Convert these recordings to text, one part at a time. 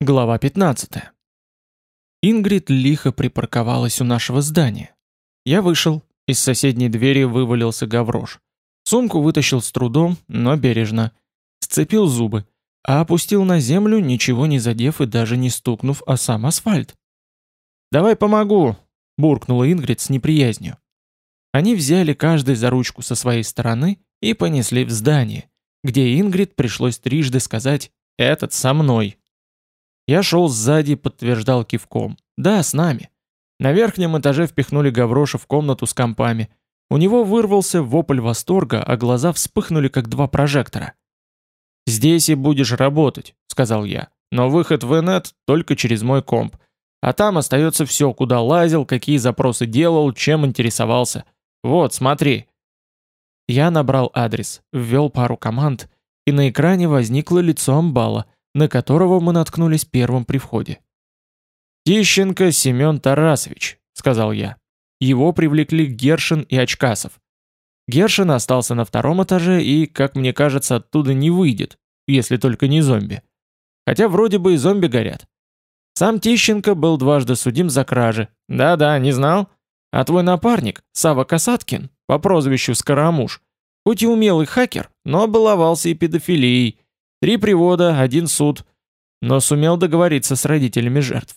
Глава 15. Ингрид лихо припарковалась у нашего здания. Я вышел, из соседней двери вывалился гаврош. Сумку вытащил с трудом, но бережно. Сцепил зубы, а опустил на землю, ничего не задев и даже не стукнув о сам асфальт. «Давай помогу!» – буркнула Ингрид с неприязнью. Они взяли каждый за ручку со своей стороны и понесли в здание, где Ингрид пришлось трижды сказать «этот со мной». Я шел сзади, подтверждал кивком. Да, с нами. На верхнем этаже впихнули Гавроша в комнату с компами. У него вырвался вопль восторга, а глаза вспыхнули, как два прожектора. «Здесь и будешь работать», — сказал я. «Но выход в инет только через мой комп. А там остается все, куда лазил, какие запросы делал, чем интересовался. Вот, смотри». Я набрал адрес, ввел пару команд, и на экране возникло лицо амбала — на которого мы наткнулись первым при входе. «Тищенко Семен Тарасович», — сказал я. Его привлекли Гершин и Очкасов. Гершин остался на втором этаже и, как мне кажется, оттуда не выйдет, если только не зомби. Хотя вроде бы и зомби горят. Сам Тищенко был дважды судим за кражи. Да-да, не знал? А твой напарник, Сава Касаткин, по прозвищу Скоромуш, хоть и умелый хакер, но баловался и педофилией, Три привода, один суд. Но сумел договориться с родителями жертв.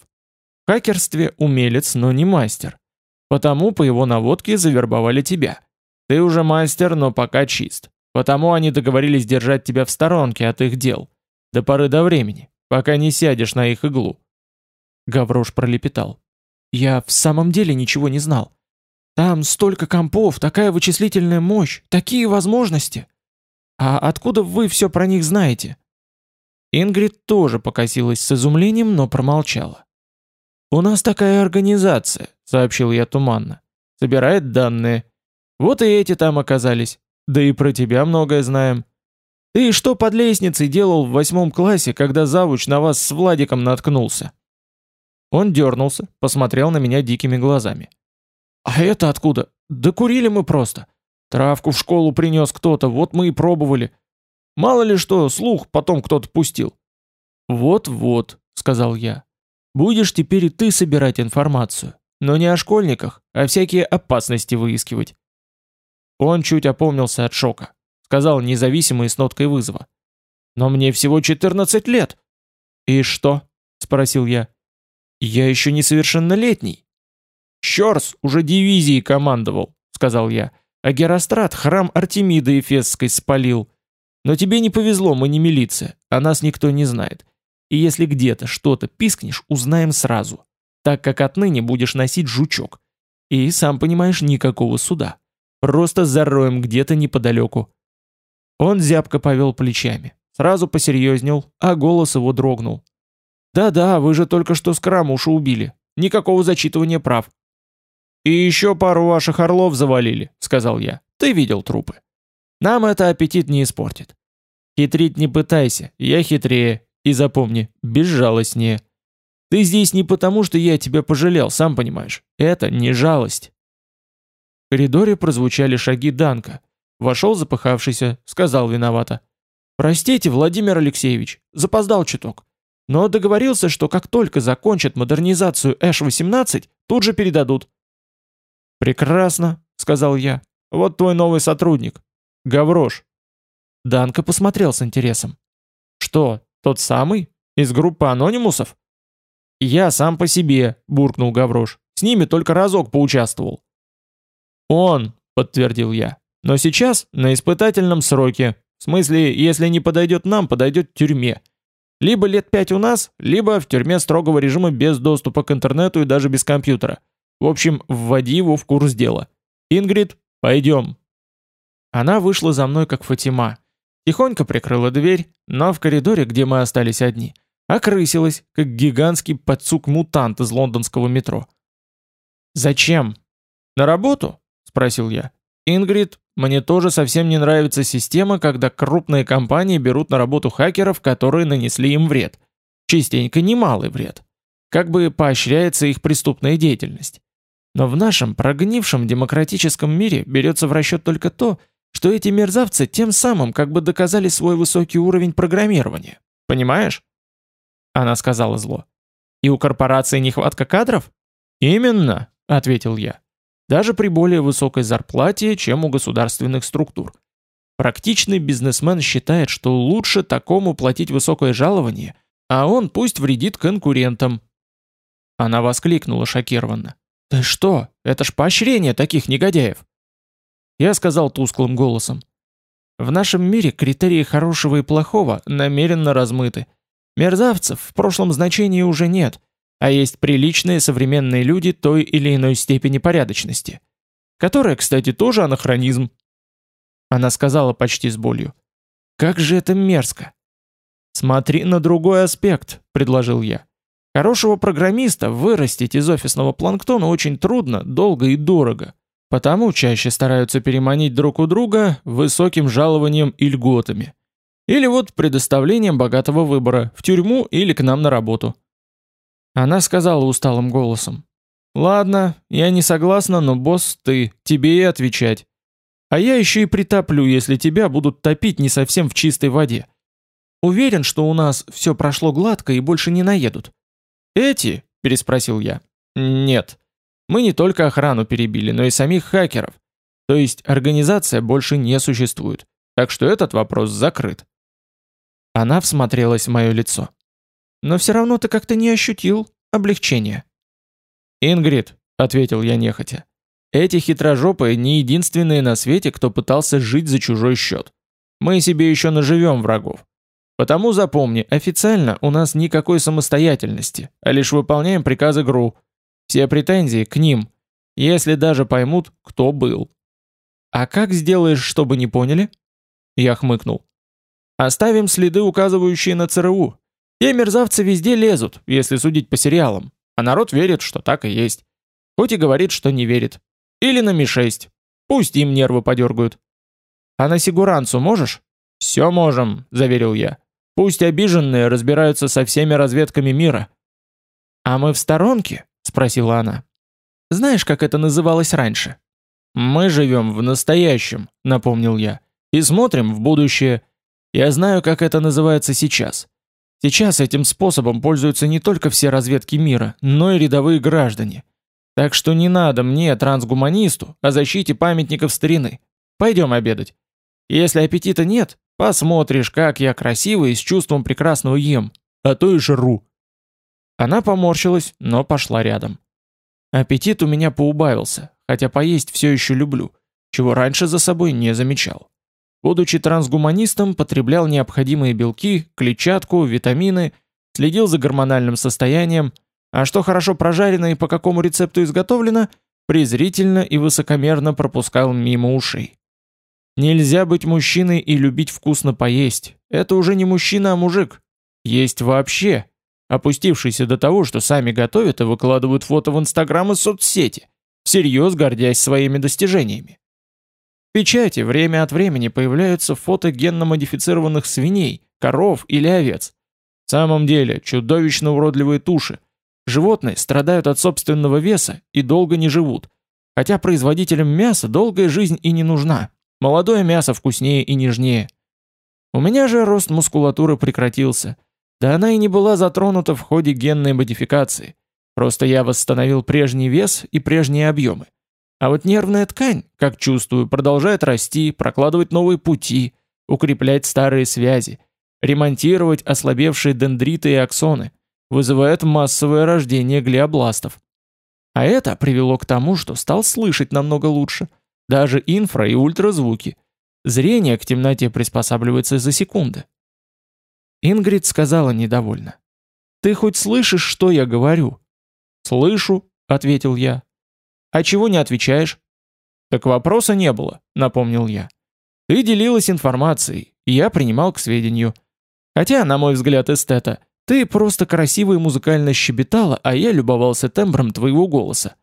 В хакерстве умелец, но не мастер. Потому по его наводке завербовали тебя. Ты уже мастер, но пока чист. Потому они договорились держать тебя в сторонке от их дел. До поры до времени, пока не сядешь на их иглу. Гаврош пролепетал. Я в самом деле ничего не знал. Там столько компов, такая вычислительная мощь, такие возможности. «А откуда вы все про них знаете?» Ингрид тоже покосилась с изумлением, но промолчала. «У нас такая организация», — сообщил я туманно. «Собирает данные. Вот и эти там оказались. Да и про тебя многое знаем. Ты что под лестницей делал в восьмом классе, когда завуч на вас с Владиком наткнулся?» Он дернулся, посмотрел на меня дикими глазами. «А это откуда? Да курили мы просто. Травку в школу принес кто-то, вот мы и пробовали. Мало ли что, слух потом кто-то пустил. Вот-вот, сказал я. Будешь теперь и ты собирать информацию, но не о школьниках, а всякие опасности выискивать. Он чуть опомнился от шока, сказал независимо и с ноткой вызова. Но мне всего 14 лет. И что? спросил я. Я еще несовершеннолетний. Щорс уже дивизией командовал, сказал я. А Герострат храм Артемиды Эфесской спалил. Но тебе не повезло, мы не милиция, а нас никто не знает. И если где-то что-то пискнешь, узнаем сразу, так как отныне будешь носить жучок. И, сам понимаешь, никакого суда. Просто зароем где-то неподалеку. Он зябко повел плечами, сразу посерьезнел, а голос его дрогнул. «Да-да, вы же только что Скрамуша убили. Никакого зачитывания прав. «И еще пару ваших орлов завалили», — сказал я. «Ты видел трупы. Нам это аппетит не испортит. Хитрить не пытайся, я хитрее. И запомни, безжалостнее. Ты здесь не потому, что я тебя пожалел, сам понимаешь. Это не жалость». В коридоре прозвучали шаги Данка. Вошел запыхавшийся, сказал виновато. «Простите, Владимир Алексеевич, запоздал чуток. Но договорился, что как только закончат модернизацию Эш-18, тут же передадут. «Прекрасно», — сказал я. «Вот твой новый сотрудник. Гаврош». Данка посмотрел с интересом. «Что, тот самый? Из группы анонимусов?» «Я сам по себе», — буркнул Гаврош. «С ними только разок поучаствовал». «Он», — подтвердил я. «Но сейчас на испытательном сроке. В смысле, если не подойдет нам, подойдет в тюрьме. Либо лет пять у нас, либо в тюрьме строгого режима без доступа к интернету и даже без компьютера. В общем, вводи его в курс дела. Ингрид, пойдем. Она вышла за мной, как Фатима. Тихонько прикрыла дверь, но в коридоре, где мы остались одни, окрысилась, как гигантский подсук-мутант из лондонского метро. «Зачем?» «На работу?» — спросил я. «Ингрид, мне тоже совсем не нравится система, когда крупные компании берут на работу хакеров, которые нанесли им вред. Частенько немалый вред. Как бы поощряется их преступная деятельность. Но в нашем прогнившем демократическом мире берется в расчет только то, что эти мерзавцы тем самым как бы доказали свой высокий уровень программирования. Понимаешь? Она сказала зло. И у корпорации нехватка кадров? Именно, ответил я. Даже при более высокой зарплате, чем у государственных структур. Практичный бизнесмен считает, что лучше такому платить высокое жалование, а он пусть вредит конкурентам. Она воскликнула шокированно. «Ты что? Это ж поощрение таких негодяев!» Я сказал тусклым голосом. «В нашем мире критерии хорошего и плохого намеренно размыты. Мерзавцев в прошлом значении уже нет, а есть приличные современные люди той или иной степени порядочности. Которая, кстати, тоже анахронизм. Она сказала почти с болью. «Как же это мерзко!» «Смотри на другой аспект», — предложил я. «Хорошего программиста вырастить из офисного планктона очень трудно, долго и дорого. Потому чаще стараются переманить друг у друга высоким жалованием и льготами. Или вот предоставлением богатого выбора, в тюрьму или к нам на работу». Она сказала усталым голосом. «Ладно, я не согласна, но босс ты, тебе и отвечать. А я еще и притоплю, если тебя будут топить не совсем в чистой воде. Уверен, что у нас все прошло гладко и больше не наедут. Эти? Переспросил я. Нет. Мы не только охрану перебили, но и самих хакеров. То есть организация больше не существует. Так что этот вопрос закрыт. Она всмотрелась в мое лицо. Но все равно ты как-то не ощутил облегчения. «Ингрид», — ответил я нехотя, эти хитрожопые не единственные на свете, кто пытался жить за чужой счет. Мы себе еще наживем врагов. Потому запомни, официально у нас никакой самостоятельности, а лишь выполняем приказы ГРУ. Все претензии к ним, если даже поймут, кто был. А как сделаешь, чтобы не поняли? Я хмыкнул. Оставим следы, указывающие на ЦРУ. Те мерзавцы везде лезут, если судить по сериалам, а народ верит, что так и есть. Хоть и говорит, что не верит. Или на Ми-6. Пусть им нервы подергают. А на Сигуранцу можешь? Все можем, заверил я. Пусть обиженные разбираются со всеми разведками мира. А мы в сторонке? Спросила она. Знаешь, как это называлось раньше? Мы живем в настоящем, напомнил я. И смотрим в будущее. Я знаю, как это называется сейчас. Сейчас этим способом пользуются не только все разведки мира, но и рядовые граждане. Так что не надо мне, трансгуманисту, о защите памятников старины. Пойдем обедать. Если аппетита нет, посмотришь, как я красиво и с чувством прекрасного ем, а то и жру». Она поморщилась, но пошла рядом. Аппетит у меня поубавился, хотя поесть все еще люблю, чего раньше за собой не замечал. Будучи трансгуманистом, потреблял необходимые белки, клетчатку, витамины, следил за гормональным состоянием – а что хорошо прожарено и по какому рецепту изготовлено, презрительно и высокомерно пропускал мимо ушей. Нельзя быть мужчиной и любить вкусно поесть. Это уже не мужчина, а мужик. Есть вообще. Опустившийся до того, что сами готовят и выкладывают фото в Инстаграм и соцсети, всерьез гордясь своими достижениями. В печати время от времени появляются фото генно-модифицированных свиней, коров или овец. В самом деле, чудовищно уродливые туши – Животные страдают от собственного веса и долго не живут. Хотя производителям мяса долгая жизнь и не нужна. Молодое мясо вкуснее и нежнее. У меня же рост мускулатуры прекратился. Да она и не была затронута в ходе генной модификации. Просто я восстановил прежний вес и прежние объемы. А вот нервная ткань, как чувствую, продолжает расти, прокладывать новые пути, укреплять старые связи, ремонтировать ослабевшие дендриты и аксоны вызывает массовое рождение глиобластов. А это привело к тому, что стал слышать намного лучше, даже инфра- и ультразвуки. Зрение к темноте приспосабливается за секунды. Ингрид сказала недовольно. «Ты хоть слышишь, что я говорю?» «Слышу», — ответил я. «А чего не отвечаешь?» «Так вопроса не было», — напомнил я. «Ты делилась информацией, и я принимал к сведению. Хотя, на мой взгляд, эстета, ты просто красиво и музыкально щебетала, а я любовался тембром твоего голоса.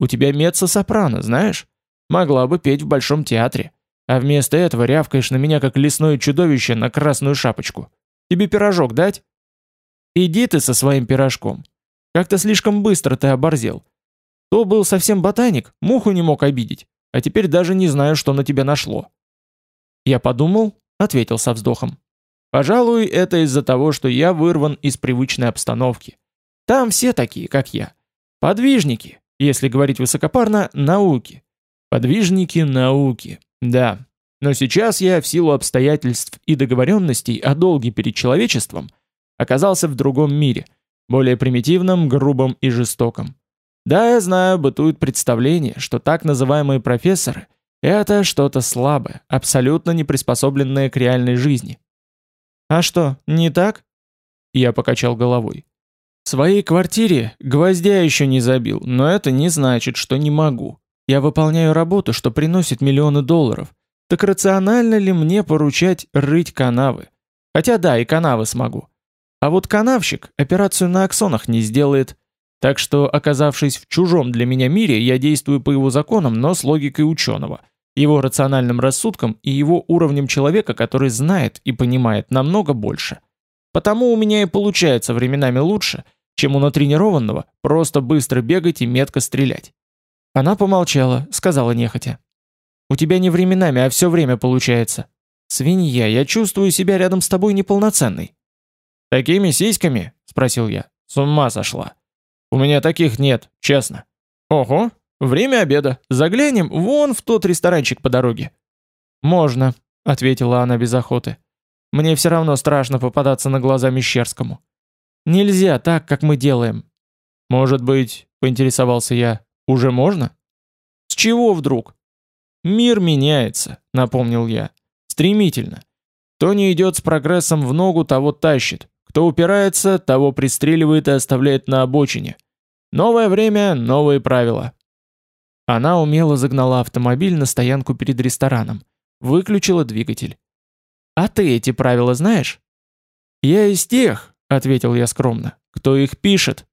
У тебя меццо-сопрано, знаешь? Могла бы петь в Большом театре. А вместо этого рявкаешь на меня, как лесное чудовище, на красную шапочку. Тебе пирожок дать? Иди ты со своим пирожком. Как-то слишком быстро ты оборзел. То был совсем ботаник, муху не мог обидеть, а теперь даже не знаю, что на тебя нашло. Я подумал, ответил со вздохом. Пожалуй, это из-за того, что я вырван из привычной обстановки. Там все такие, как я. Подвижники, если говорить высокопарно, науки. Подвижники науки, да. Но сейчас я, в силу обстоятельств и договоренностей о долге перед человечеством, оказался в другом мире, более примитивном, грубом и жестоком. Да, я знаю, бытует представление, что так называемые профессоры – это что-то слабое, абсолютно не приспособленное к реальной жизни. А что, не так? Я покачал головой. В своей квартире гвоздя еще не забил, но это не значит, что не могу. Я выполняю работу, что приносит миллионы долларов. Так рационально ли мне поручать рыть канавы? Хотя да, и канавы смогу. А вот канавщик операцию на аксонах не сделает. Так что, оказавшись в чужом для меня мире, я действую по его законам, но с логикой ученого, его рациональным рассудком и его уровнем человека, который знает и понимает намного больше. Потому у меня и получается временами лучше, чем у натренированного просто быстро бегать и метко стрелять. Она помолчала, сказала нехотя. «У тебя не временами, а все время получается. Свинья, я чувствую себя рядом с тобой неполноценной». «Такими сиськами?» — спросил я. «С ума сошла. У меня таких нет, честно». «Ого, время обеда. Заглянем вон в тот ресторанчик по дороге». «Можно», — ответила она без охоты. «Мне все равно страшно попадаться на глаза Мещерскому. Нельзя так, как мы делаем». «Может быть», — поинтересовался я, уже можно? С чего вдруг? Мир меняется, напомнил я. Стремительно. Кто не идет с прогрессом в ногу, того тащит. Кто упирается, того пристреливает и оставляет на обочине. Новое время, новые правила. Она умело загнала автомобиль на стоянку перед рестораном. Выключила двигатель. «А ты эти правила знаешь?» «Я из тех», — ответил я скромно, — «кто их пишет».